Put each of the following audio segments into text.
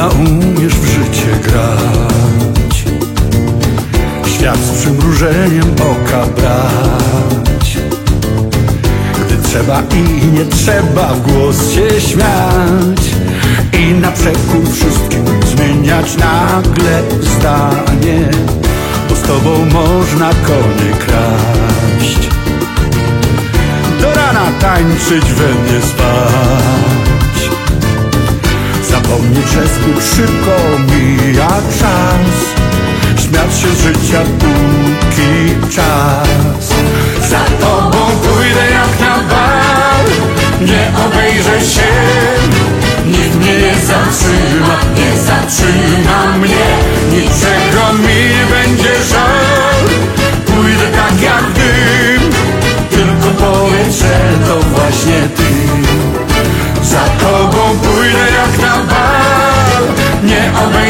Jedna umiesz w życie grać. Świat z przymrużeniem oka brać. Gdy trzeba i nie trzeba w głos się śmiać. I na przekór wszystkim zmieniać nagle zdanie Bo z tobą można konie kraść. Do rana tańczyć, we mnie spać Zbyt szybko mija czas. Śmiać się życia póki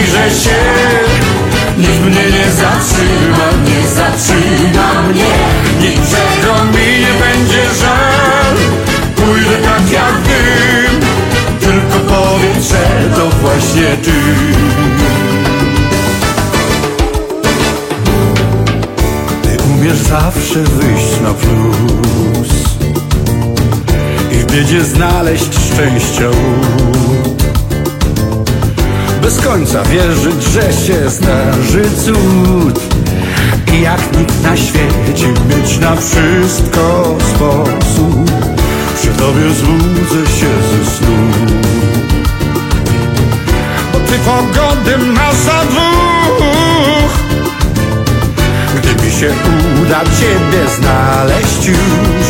Obejrzę się Nikt mnie nie zatrzyma Nie zatrzyma mnie. Niczego mi nie będzie żal. Pójdę tak jak dym Tylko powiedz, że to właśnie ty. Ty umiesz zawsze wyjść na plus i w biedzie znaleźć szczęścia łód. Bez końca wierzyć, że się zdarzy cud. I jak nikt na świecie mieć na wszystko sposób Przy tobie złudzę się ze snu. Bo ty pogody masz za dwóch. Gdy mi się uda ciebie znaleźć już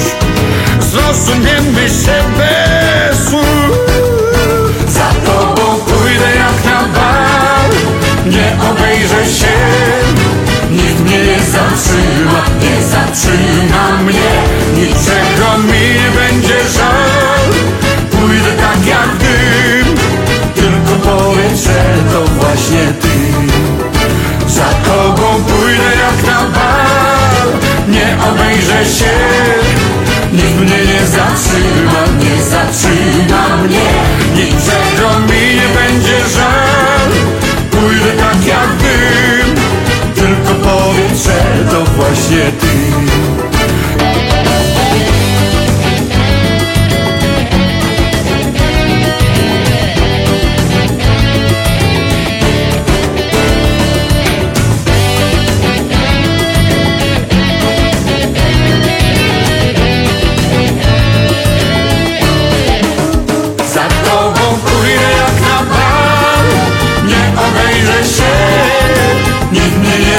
Zrozumiemy się bez słów zatrzyma Nie zatrzyma mnie. Niczego mi nie będzie żal. Pójdę tak jak dym. Tylko powiedz, że to właśnie ty. Za tobą pójdę jak na bal. Nie obejrzę się że to właśnie ty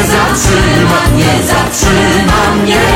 zatrzyma Nie zatrzyma mnie